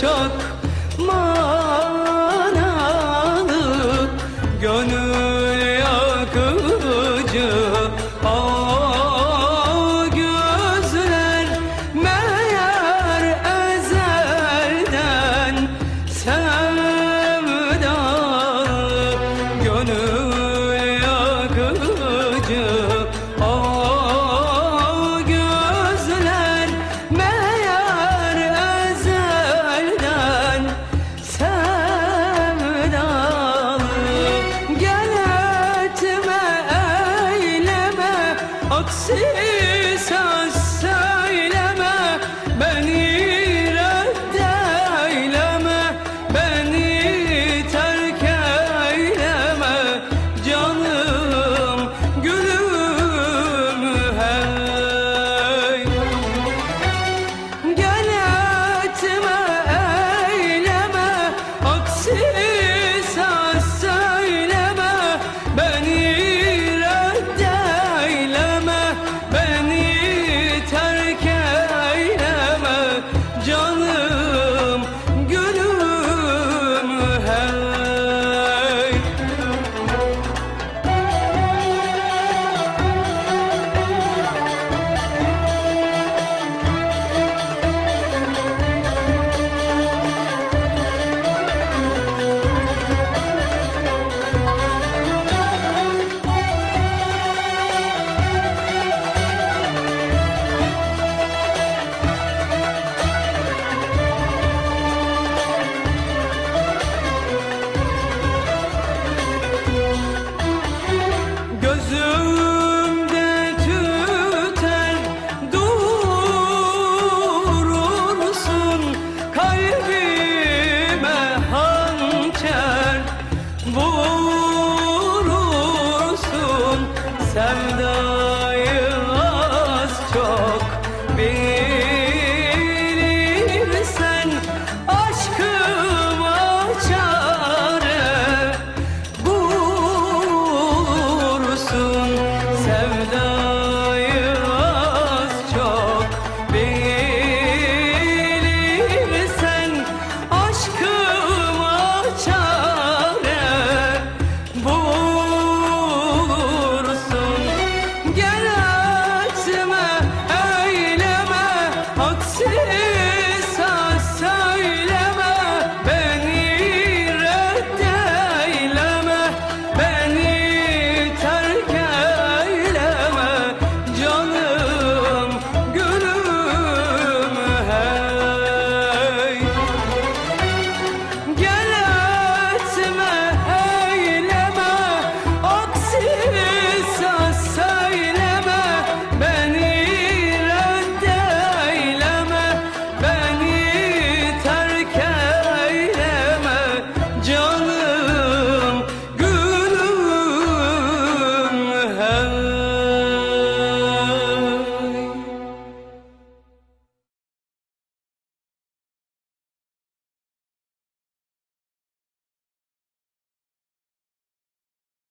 çok manalı gönül yakıcı o gözler meğer ezelden sen Sim!